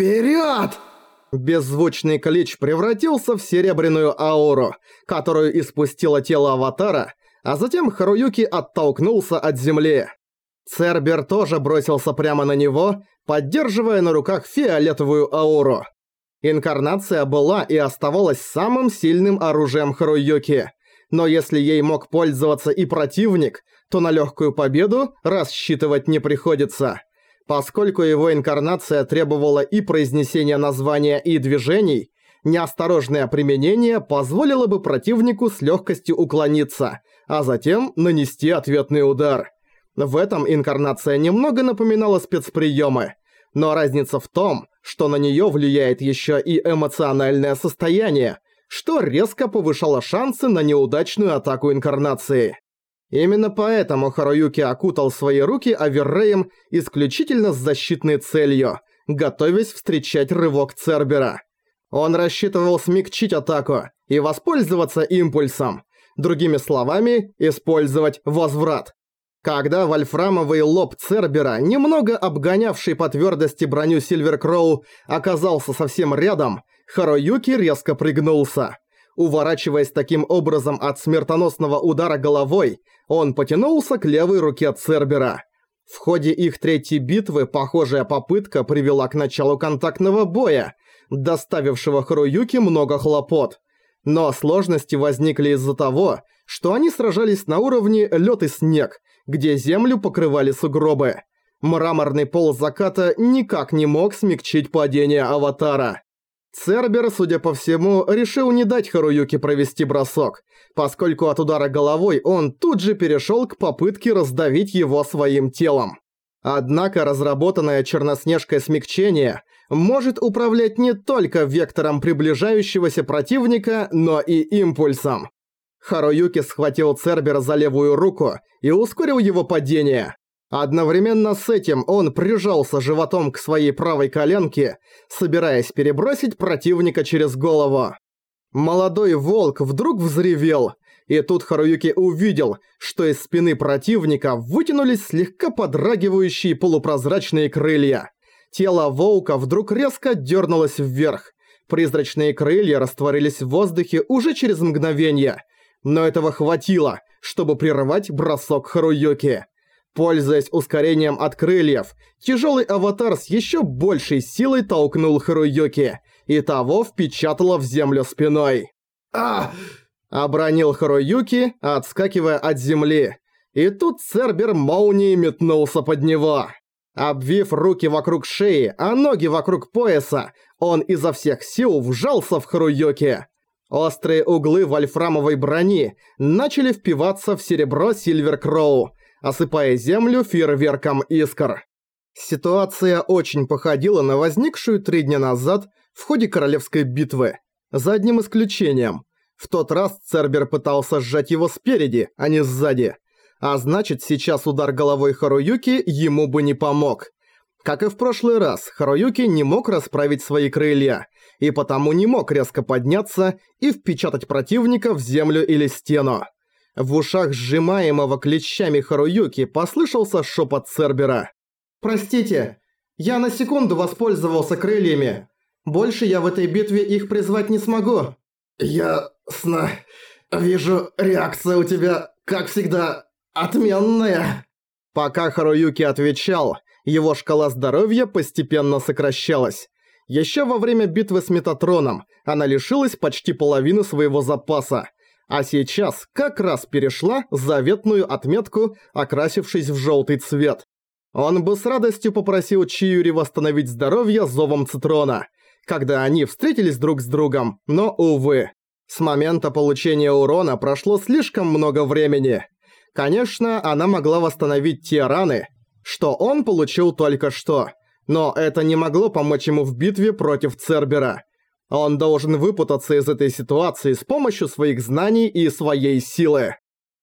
Вперед! Беззвучный клич превратился в серебряную ауру, которую испустило тело аватара, а затем Харуюки оттолкнулся от земли. Цербер тоже бросился прямо на него, поддерживая на руках фиолетовую ауру. Инкарнация была и оставалась самым сильным оружием Харуюки, но если ей мог пользоваться и противник, то на легкую победу рассчитывать не приходится. Поскольку его инкарнация требовала и произнесения названия, и движений, неосторожное применение позволило бы противнику с легкостью уклониться, а затем нанести ответный удар. В этом инкарнация немного напоминала спецприемы, но разница в том, что на нее влияет еще и эмоциональное состояние, что резко повышало шансы на неудачную атаку инкарнации. Именно поэтому Харуюки окутал свои руки Аверреем исключительно с защитной целью, готовясь встречать рывок Цербера. Он рассчитывал смягчить атаку и воспользоваться импульсом, другими словами, использовать возврат. Когда вольфрамовый лоб Цербера, немного обгонявший по твердости броню Сильверкроу, оказался совсем рядом, Харуюки резко пригнулся. Уворачиваясь таким образом от смертоносного удара головой, он потянулся к левой руке Цербера. В ходе их третьей битвы похожая попытка привела к началу контактного боя, доставившего Харуюки много хлопот. Но сложности возникли из-за того, что они сражались на уровне лед и снег, где землю покрывали сугробы. Мраморный пол заката никак не мог смягчить падение Аватара. Цербер, судя по всему, решил не дать Харуюке провести бросок, поскольку от удара головой он тут же перешел к попытке раздавить его своим телом. Однако разработанное Черноснежкой смягчение может управлять не только вектором приближающегося противника, но и импульсом. Харуюки схватил Цербера за левую руку и ускорил его падение. Одновременно с этим он прижался животом к своей правой коленке, собираясь перебросить противника через голову. Молодой волк вдруг взревел, и тут Харуюки увидел, что из спины противника вытянулись слегка подрагивающие полупрозрачные крылья. Тело волка вдруг резко дернулось вверх. Призрачные крылья растворились в воздухе уже через мгновение, но этого хватило, чтобы прервать бросок Харуюки. Пользуясь ускорением от крыльев, тяжелый аватар с еще большей силой толкнул Харуюки, и того впечатало в землю спиной. а Обронил Харуюки, отскакивая от земли. И тут Цербер молнией метнулся под него. Обвив руки вокруг шеи, а ноги вокруг пояса, он изо всех сил вжался в Харуюки. Острые углы вольфрамовой брони начали впиваться в серебро Сильвер Кроу, осыпая землю фейерверком искр. Ситуация очень походила на возникшую три дня назад в ходе королевской битвы, за одним исключением. В тот раз Цербер пытался сжать его спереди, а не сзади. А значит, сейчас удар головой Харуюки ему бы не помог. Как и в прошлый раз, Харуюки не мог расправить свои крылья, и потому не мог резко подняться и впечатать противника в землю или стену. В ушах сжимаемого клещами Харуюки послышался шепот Цербера. «Простите, я на секунду воспользовался крыльями. Больше я в этой битве их призвать не смогу». «Ясно. Вижу, реакция у тебя, как всегда, отменная». Пока Харуюки отвечал, его шкала здоровья постепенно сокращалась. Еще во время битвы с Метатроном она лишилась почти половины своего запаса, а сейчас как раз перешла заветную отметку, окрасившись в желтый цвет. Он бы с радостью попросил Чиюри восстановить здоровье зовом Цитрона, когда они встретились друг с другом, но, увы. С момента получения урона прошло слишком много времени. Конечно, она могла восстановить те раны, что он получил только что, но это не могло помочь ему в битве против Цербера. Он должен выпутаться из этой ситуации с помощью своих знаний и своей силы.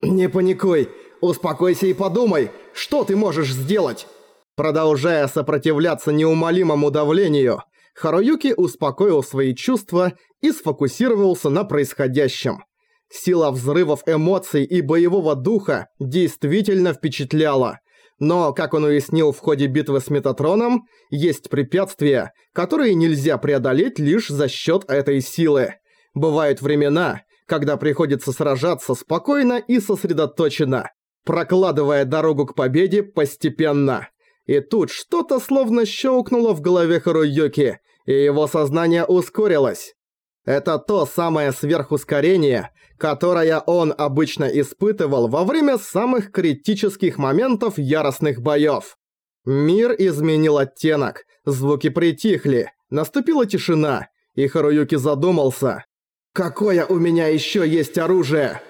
«Не паникуй, успокойся и подумай, что ты можешь сделать?» Продолжая сопротивляться неумолимому давлению, Харуюки успокоил свои чувства и сфокусировался на происходящем. Сила взрывов эмоций и боевого духа действительно впечатляла, Но, как он уяснил в ходе битвы с Метатроном, есть препятствия, которые нельзя преодолеть лишь за счет этой силы. Бывают времена, когда приходится сражаться спокойно и сосредоточенно, прокладывая дорогу к победе постепенно. И тут что-то словно щелкнуло в голове Харуюки, и его сознание ускорилось. Это то самое сверхускорение, которое он обычно испытывал во время самых критических моментов яростных боёв. Мир изменил оттенок, звуки притихли, наступила тишина, и Харуюки задумался. «Какое у меня ещё есть оружие?»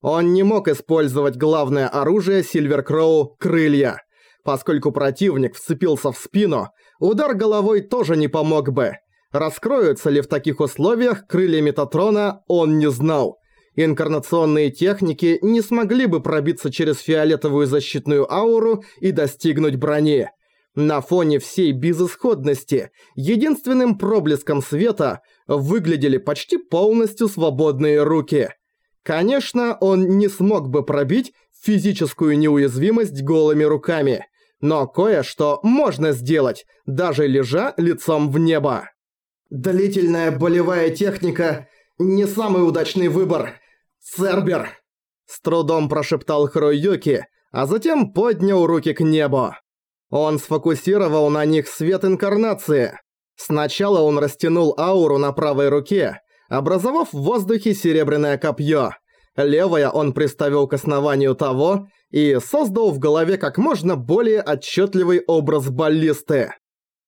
Он не мог использовать главное оружие Сильвер Кроу – крылья. Поскольку противник вцепился в спину, удар головой тоже не помог бы. Раскроются ли в таких условиях крылья Метатрона, он не знал. Инкарнационные техники не смогли бы пробиться через фиолетовую защитную ауру и достигнуть брони. На фоне всей безысходности, единственным проблеском света выглядели почти полностью свободные руки – Конечно, он не смог бы пробить физическую неуязвимость голыми руками, но кое-что можно сделать, даже лежа лицом в небо. «Длительная болевая техника – не самый удачный выбор. Цербер!» С трудом прошептал Хроюки, а затем поднял руки к небу. Он сфокусировал на них свет инкарнации. Сначала он растянул ауру на правой руке, образовав в воздухе серебряное копье. Левое он приставил к основанию того и создал в голове как можно более отчетливый образ баллисты.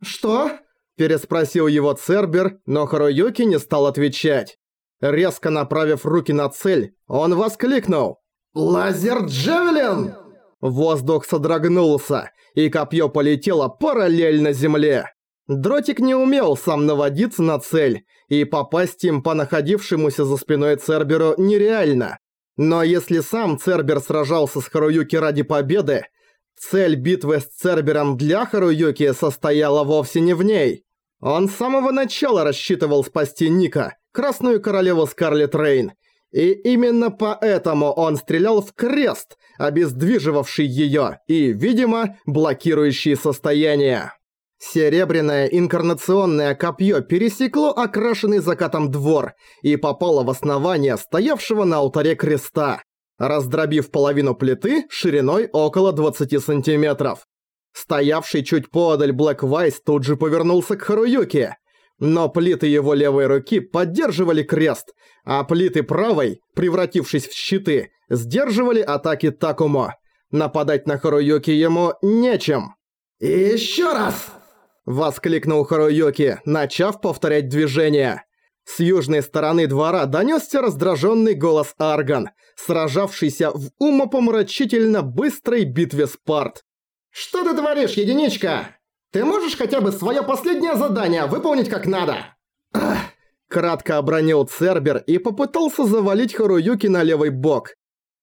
«Что?» – переспросил его Цербер, но Харуюки не стал отвечать. Резко направив руки на цель, он воскликнул. «Лазер-джавелин!» Воздух содрогнулся, и копье полетело параллельно земле. Дротик не умел сам наводиться на цель, и попасть им по находившемуся за спиной Церберу нереально. Но если сам Цербер сражался с Харуюки ради победы, цель битвы с Цербером для Харуюки состояла вовсе не в ней. Он с самого начала рассчитывал спасти Ника, Красную Королеву Скарлет Рейн, и именно поэтому он стрелял в крест, обездвиживавший её и, видимо, блокирующий состояние. Серебряное инкарнационное копье пересекло окрашенный закатом двор и попало в основание стоявшего на алтаре креста, раздробив половину плиты шириной около 20 сантиметров. Стоявший чуть поодаль Блэк Вайс тут же повернулся к Харуюке, но плиты его левой руки поддерживали крест, а плиты правой, превратившись в щиты, сдерживали атаки Такумо. Нападать на Харуюки ему нечем. «Еще раз!» Воскликнул Харуюки, начав повторять движение. С южной стороны двора донёсся раздражённый голос Арган, сражавшийся в умопомрачительно быстрой битве с Парт. «Что ты творишь, единичка? Ты можешь хотя бы своё последнее задание выполнить как надо?» Ах! Кратко обронил Цербер и попытался завалить Харуюки на левый бок.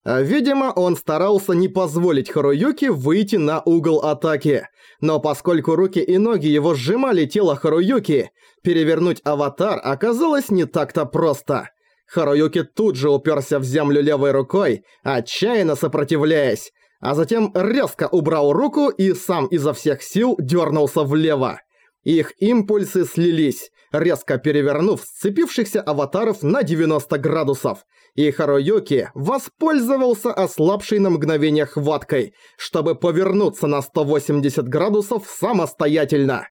А, видимо, он старался не позволить Харуюки выйти на угол атаки. Но поскольку руки и ноги его сжимали тело Харуюки, перевернуть аватар оказалось не так-то просто. Харуюки тут же уперся в землю левой рукой, отчаянно сопротивляясь, а затем резко убрал руку и сам изо всех сил дернулся влево. Их импульсы слились, резко перевернув сцепившихся аватаров на 90 градусов – и Харуюки воспользовался ослабшей на мгновение хваткой, чтобы повернуться на 180 градусов самостоятельно.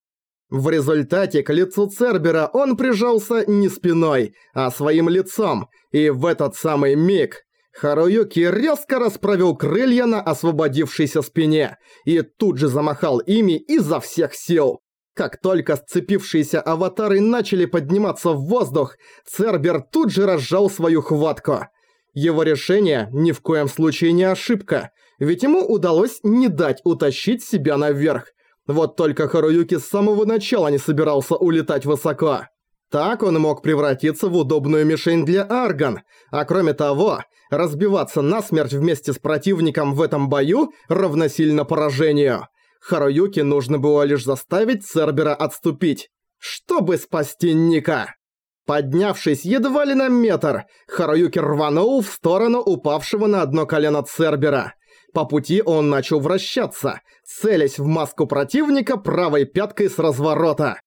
В результате к лицу Цербера он прижался не спиной, а своим лицом, и в этот самый миг Харуюки резко расправил крылья на освободившейся спине и тут же замахал ими изо всех сил. Как только сцепившиеся аватары начали подниматься в воздух, Цербер тут же разжал свою хватку. Его решение ни в коем случае не ошибка, ведь ему удалось не дать утащить себя наверх. Вот только Харуюки с самого начала не собирался улетать высоко. Так он мог превратиться в удобную мишень для Арган, а кроме того, разбиваться насмерть вместе с противником в этом бою равносильно поражению. Харуюке нужно было лишь заставить Цербера отступить, чтобы спасти Ника. Поднявшись едва ли на метр, Харуюки рванул в сторону упавшего на одно колено Цербера. По пути он начал вращаться, целясь в маску противника правой пяткой с разворота.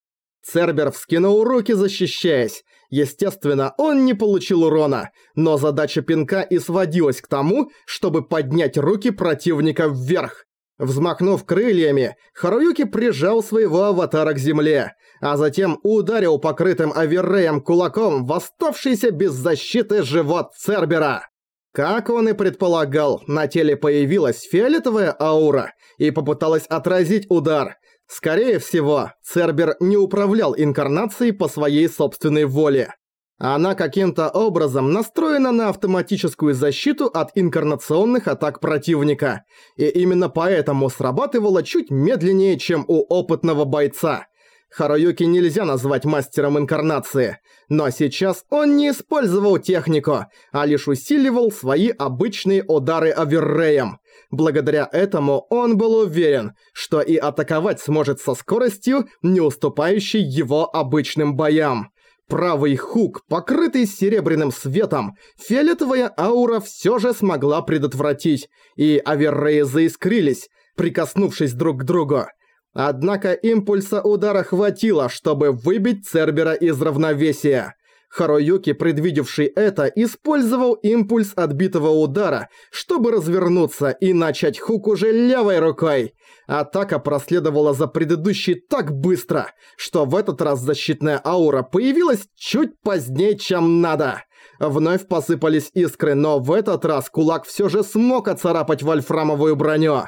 Цербер вскинул руки, защищаясь. Естественно, он не получил урона, но задача пинка и сводилась к тому, чтобы поднять руки противника вверх. Взмахнув крыльями, Харуюки прижал своего аватара к земле, а затем ударил покрытым оверреем кулаком в оставшийся без защиты живот Цербера. Как он и предполагал, на теле появилась фиолетовая аура и попыталась отразить удар. Скорее всего, Цербер не управлял инкарнацией по своей собственной воле. Она каким-то образом настроена на автоматическую защиту от инкарнационных атак противника, и именно поэтому срабатывала чуть медленнее, чем у опытного бойца. Харуюки нельзя назвать мастером инкарнации, но сейчас он не использовал технику, а лишь усиливал свои обычные удары оверреем. Благодаря этому он был уверен, что и атаковать сможет со скоростью, не уступающей его обычным боям. Правый хук, покрытый серебряным светом, фиолетовая аура все же смогла предотвратить, и аверреи заискрились, прикоснувшись друг к другу. Однако импульса удара хватило, чтобы выбить Цербера из равновесия. Харуюки, предвидевший это, использовал импульс отбитого удара, чтобы развернуться и начать хук уже левой рукой. Атака проследовала за предыдущей так быстро, что в этот раз защитная аура появилась чуть позднее, чем надо. Вновь посыпались искры, но в этот раз кулак все же смог оцарапать вольфрамовую броню.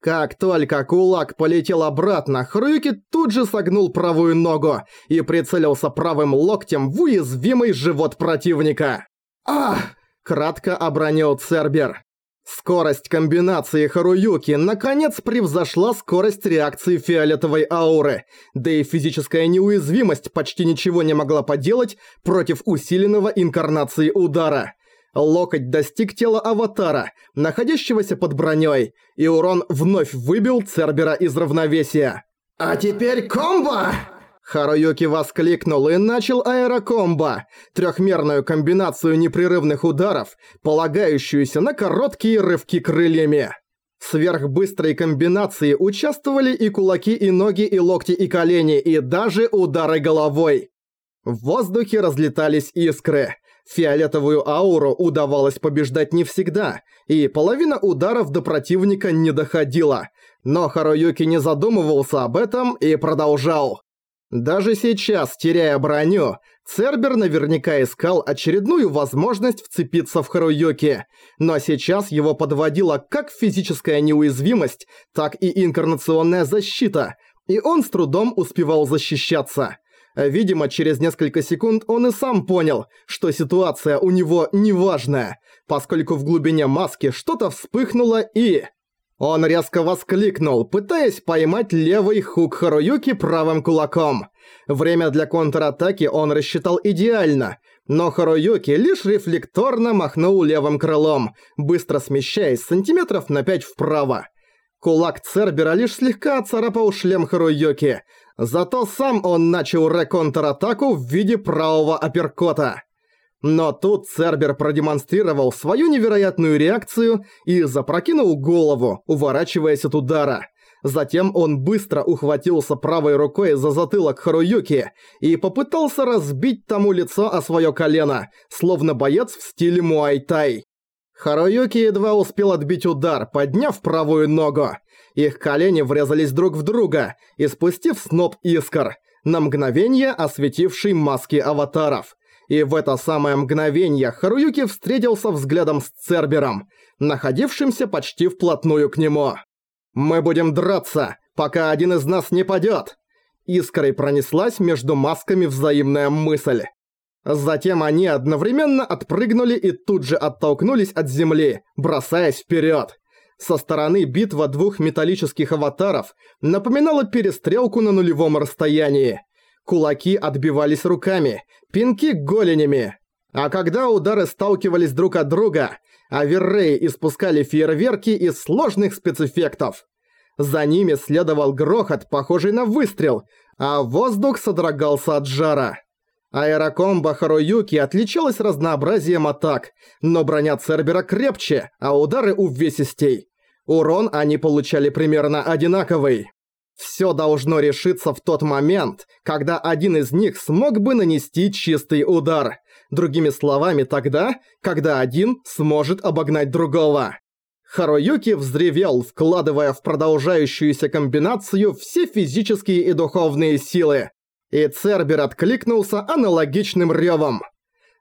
Как только кулак полетел обратно, Хрюки тут же согнул правую ногу и прицелился правым локтем в уязвимый живот противника. «Ах!» – кратко обронил Цербер. Скорость комбинации Харуюки наконец превзошла скорость реакции фиолетовой ауры, да и физическая неуязвимость почти ничего не могла поделать против усиленного инкарнации удара. Локоть достиг тела аватара, находящегося под броней, и урон вновь выбил Цербера из равновесия. «А теперь комбо!» Харуюки воскликнул и начал аэрокомбо, трехмерную комбинацию непрерывных ударов, полагающуюся на короткие рывки крыльями. В сверхбыстрой комбинации участвовали и кулаки, и ноги, и локти, и колени, и даже удары головой. В воздухе разлетались искры. Фиолетовую ауру удавалось побеждать не всегда, и половина ударов до противника не доходила. Но Харуюки не задумывался об этом и продолжал. Даже сейчас, теряя броню, Цербер наверняка искал очередную возможность вцепиться в Харуюки, но сейчас его подводила как физическая неуязвимость, так и инкарнационная защита, и он с трудом успевал защищаться. Видимо, через несколько секунд он и сам понял, что ситуация у него неважная, поскольку в глубине маски что-то вспыхнуло и... Он резко воскликнул, пытаясь поймать левый хук Харуюки правым кулаком. Время для контратаки он рассчитал идеально, но Харуюки лишь рефлекторно махнул левым крылом, быстро смещаясь сантиметров на пять вправо. Кулак Цербера лишь слегка царапал шлем Харуюки, Зато сам он начал реконтратаку в виде правого апперкота. Но тут Цербер продемонстрировал свою невероятную реакцию и запрокинул голову, уворачиваясь от удара. Затем он быстро ухватился правой рукой за затылок Харуюки и попытался разбить тому лицо о свое колено, словно боец в стиле муай-тай. Харуюки едва успел отбить удар, подняв правую ногу. Их колени врезались друг в друга, испустив сноп искр, на мгновение осветивший маски аватаров. И в это самое мгновение Харуюки встретился взглядом с Цербером, находившимся почти вплотную к нему. «Мы будем драться, пока один из нас не падёт!» Искрой пронеслась между масками взаимная мысль. Затем они одновременно отпрыгнули и тут же оттолкнулись от земли, бросаясь вперед. Со стороны битва двух металлических аватаров напоминала перестрелку на нулевом расстоянии. Кулаки отбивались руками, пинки голенями. А когда удары сталкивались друг от друга, Аверреи испускали фейерверки из сложных спецэффектов. За ними следовал грохот, похожий на выстрел, а воздух содрогался от жара. Аэрокомбо Харуюки отличалась разнообразием атак, но броня Цербера крепче, а удары увесистей. Урон они получали примерно одинаковый. Всё должно решиться в тот момент, когда один из них смог бы нанести чистый удар. Другими словами, тогда, когда один сможет обогнать другого. Харуюки взревел, вкладывая в продолжающуюся комбинацию все физические и духовные силы. И Цербер откликнулся аналогичным рёвом.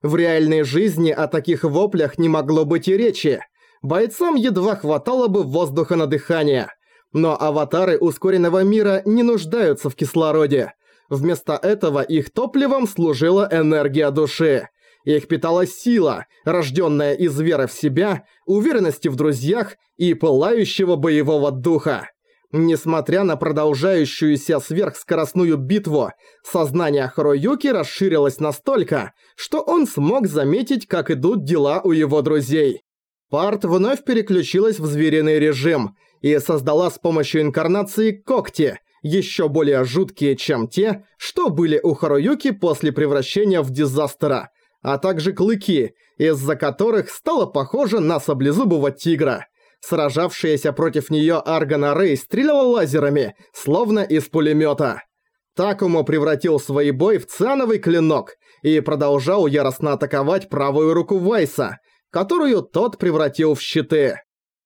В реальной жизни о таких воплях не могло быть и речи. Бойцам едва хватало бы воздуха на дыхание. Но аватары ускоренного мира не нуждаются в кислороде. Вместо этого их топливом служила энергия души. Их питала сила, рожденная из веры в себя, уверенности в друзьях и пылающего боевого духа. Несмотря на продолжающуюся сверхскоростную битву, сознание Харуюки расширилось настолько, что он смог заметить, как идут дела у его друзей. Парт вновь переключилась в звериный режим и создала с помощью инкарнации когти, еще более жуткие, чем те, что были у Харуюки после превращения в дизастера, а также клыки, из-за которых стало похоже на саблезубого тигра. Сражавшаяся против неё Аргана Рэй стреляла лазерами, словно из пулемёта. Такому превратил свой бой в циановый клинок и продолжал яростно атаковать правую руку Вайса, которую тот превратил в щиты.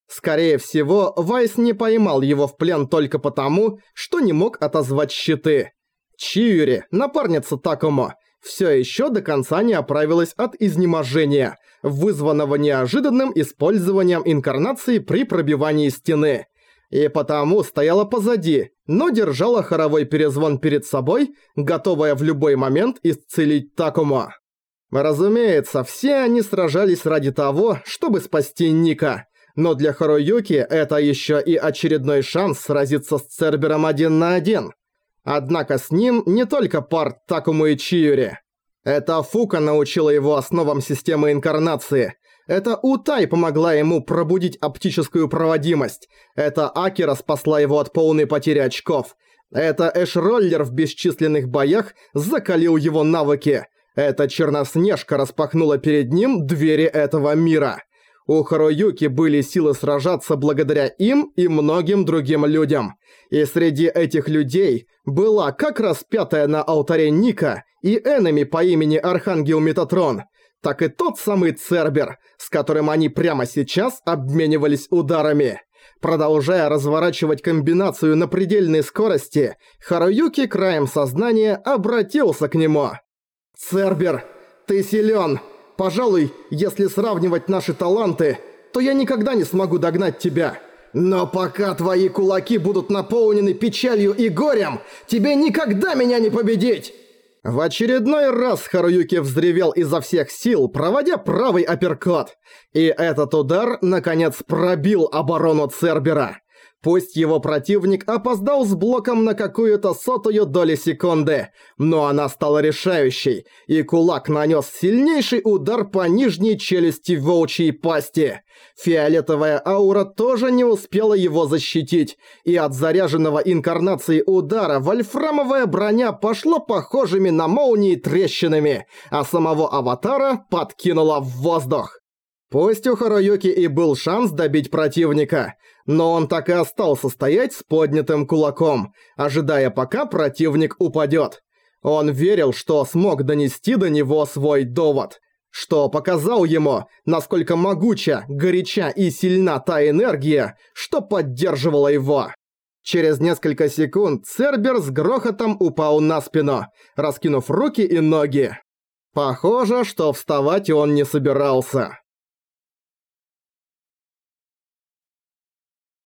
Скорее всего, Вайс не поймал его в плен только потому, что не мог отозвать щиты. Чиури, напарница Такому, все еще до конца не оправилась от изнеможения, вызванного неожиданным использованием инкарнации при пробивании стены. И потому стояла позади, но держала хоровой перезвон перед собой, готовая в любой момент исцелить Такумо. Разумеется, все они сражались ради того, чтобы спасти Ника. Но для Харуюки это еще и очередной шанс сразиться с Цербером один на один. Однако с ним не только пар Такому и Чиюри. Это Фука научила его основам системы инкарнации. Это Утай помогла ему пробудить оптическую проводимость. Это Акера спасла его от полной потери очков. Это Эш-роллер в бесчисленных боях закалил его навыки. Эта Черноснежка распахнула перед ним двери этого мира. У Харуюки были силы сражаться благодаря им и многим другим людям. И среди этих людей была как распятая на алтаре Ника и энеми по имени Архангел Метатрон, так и тот самый Цербер, с которым они прямо сейчас обменивались ударами. Продолжая разворачивать комбинацию на предельной скорости, Харуюки краем сознания обратился к нему. «Цербер, ты силен. Пожалуй, если сравнивать наши таланты, то я никогда не смогу догнать тебя. Но пока твои кулаки будут наполнены печалью и горем, тебе никогда меня не победить!» В очередной раз Харуюки взревел изо всех сил, проводя правый апперкот. И этот удар, наконец, пробил оборону Цербера. Пусть его противник опоздал с блоком на какую-то сотую долю секунды, но она стала решающей, и кулак нанес сильнейший удар по нижней челюсти волчьей пасти. Фиолетовая аура тоже не успела его защитить, и от заряженного инкарнацией удара вольфрамовая броня пошла похожими на молнии трещинами, а самого аватара подкинула в воздух. Пусть у Харуюки и был шанс добить противника, но он так и остался стоять с поднятым кулаком, ожидая пока противник упадет. Он верил, что смог донести до него свой довод, что показал ему, насколько могуча, горяча и сильна та энергия, что поддерживала его. Через несколько секунд Цербер с грохотом упал на спину, раскинув руки и ноги. Похоже, что вставать он не собирался.